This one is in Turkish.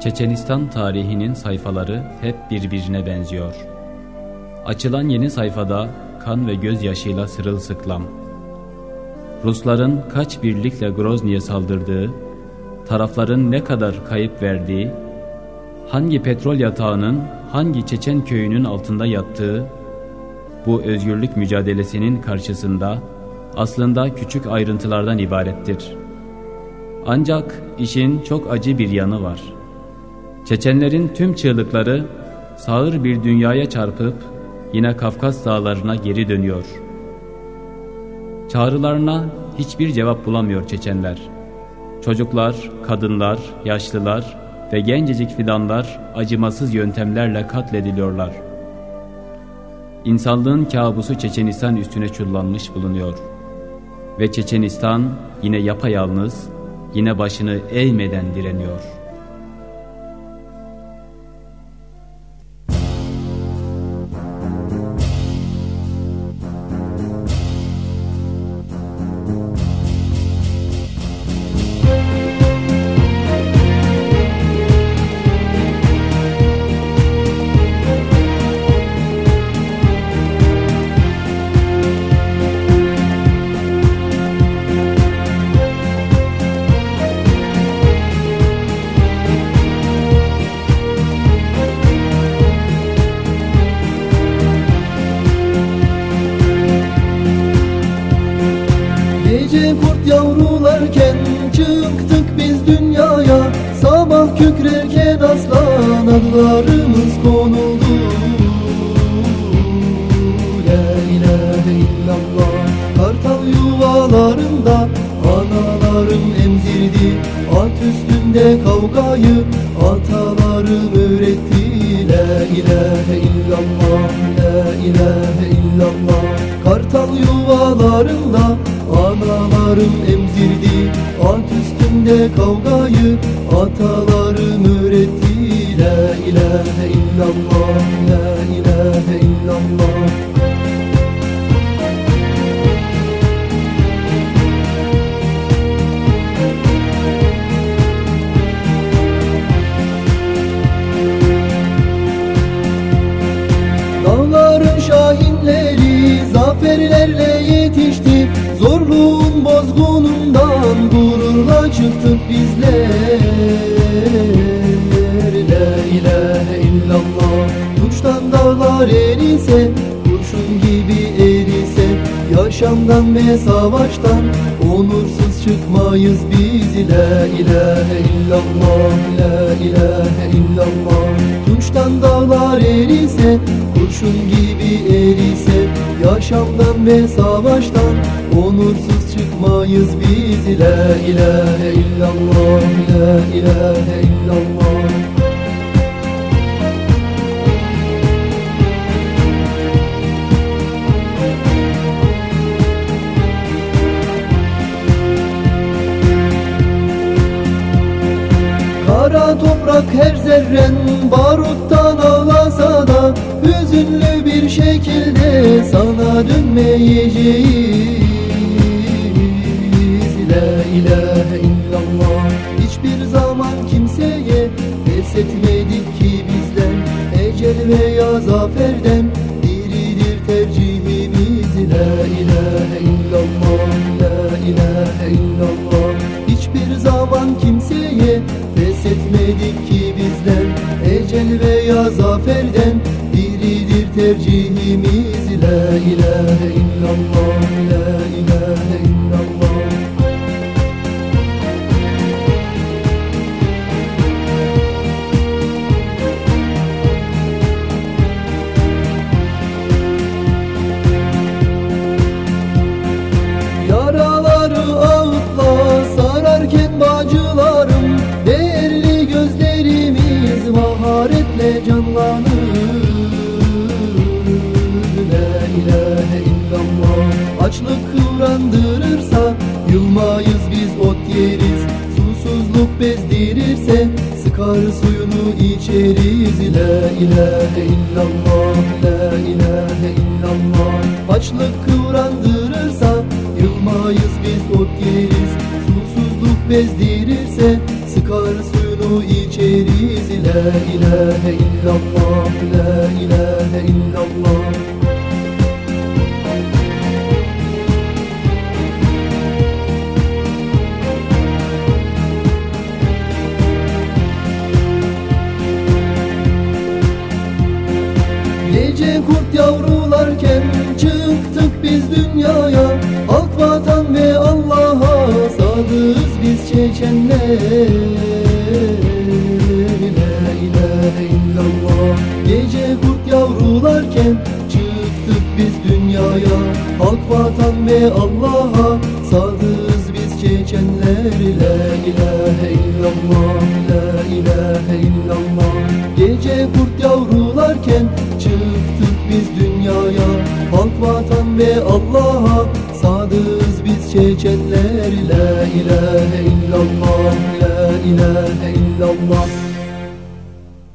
Çeçenistan tarihinin sayfaları hep birbirine benziyor. Açılan yeni sayfada kan ve gözyaşıyla sırılsıklam. Rusların kaç birlikle Grozny'e saldırdığı, tarafların ne kadar kayıp verdiği, hangi petrol yatağının hangi Çeçen köyünün altında yattığı, bu özgürlük mücadelesinin karşısında aslında küçük ayrıntılardan ibarettir. Ancak işin çok acı bir yanı var. Çeçenlerin tüm çığlıkları sağır bir dünyaya çarpıp yine Kafkas dağlarına geri dönüyor. Çağrılarına hiçbir cevap bulamıyor Çeçenler. Çocuklar, kadınlar, yaşlılar ve gencecik fidanlar acımasız yöntemlerle katlediliyorlar. İnsanlığın kabusu Çeçenistan üstüne çullanmış bulunuyor. Ve Çeçenistan yine yapayalnız, yine başını eğmeden direniyor.'' Yavrularken çıktık biz dünyaya Sabah kükrerken aslan adlarımız konuldu. La ilahe illallah Kartal yuvalarında analarım emzirdi. At üstünde kavgayı atalarım öğretti. La ilahe illallah La ilahe illallah Kartal yuvalarında Analarım emzirdi At üstünde kavgayı Atalarım öğretti La ilahe illallah La ilahe illallah Bozgunundan gururla çıktık bizler La ilahe illallah. Uçtan dağlar erise Kurşun gibi erise. Yaşamdan ve savaştan Onursuz çıkmayız biz. La ilahe illallah La ilahe illallah. Tunçtan dağlar erise Kurşun gibi erise. Yaşamdan ve savaştan Onursuz çıkmayız biz. La ilahe illallah La ilahe illallah. Kara toprak her zerren baruttan ağlasa da Hüzünlü bir şekilde sana dönmeyeceğiz La ilahe illallah. Hiçbir zaman kimseye pes etmedik ki bizler Ecel veya zaferden diridir tercihimiz. La ilahe illallah La ilahe illallah. Hiçbir zaman kimseye pes etmedik ki bizler Ecel veya zaferden diridir tercihimiz. La ilahe illallah La ilahe illallah Bezdirirse sıkar suyunu içeriz. La ilahe illallah La ilahe illallah. Açlık kıvrandırırsa yılmayız biz ot yeriz. Susuzluk bezdirirse sıkar suyunu içeriz. La ilahe illallah La ilahe illallah kurt yavrularken çıktık biz dünyaya. Ak vatan ve Allah'a sadığız biz Çeçenler La ilahe illallah. Gece kurt yavrularken çıktık biz dünyaya. Hak vatan ve Allah'a sadığız La ilahe illallah La ilahe illallah. Gece kurt yavrularken çıktık biz dünyaya. Hak vatan ve Allah'a sadığız biz Çeçenler La ilahe illallah La ilahe illallah